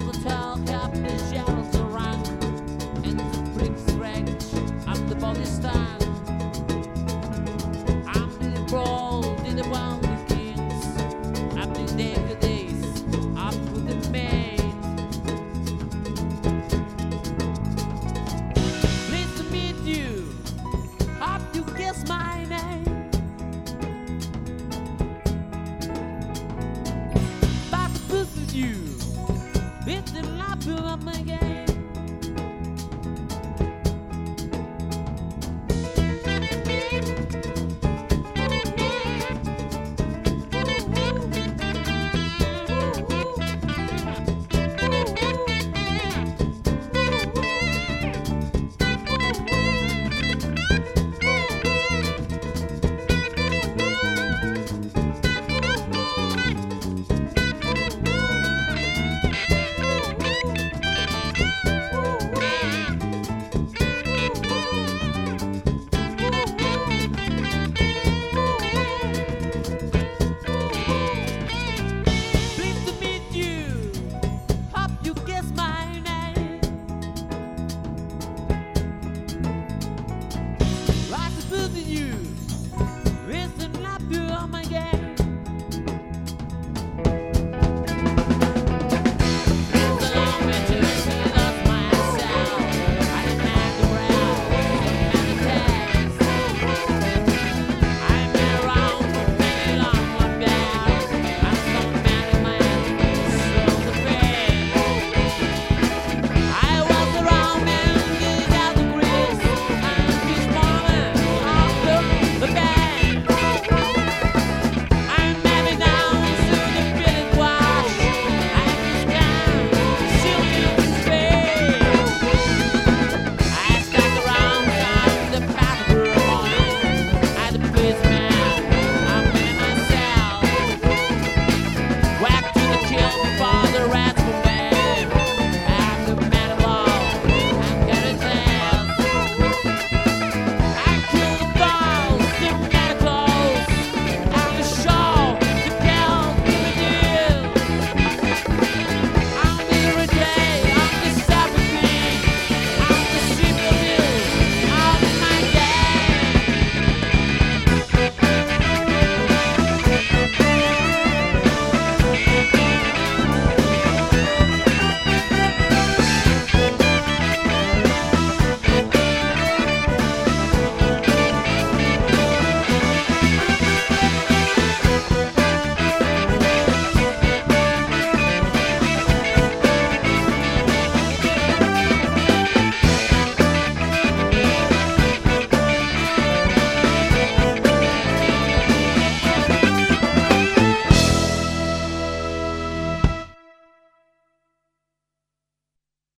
all the time.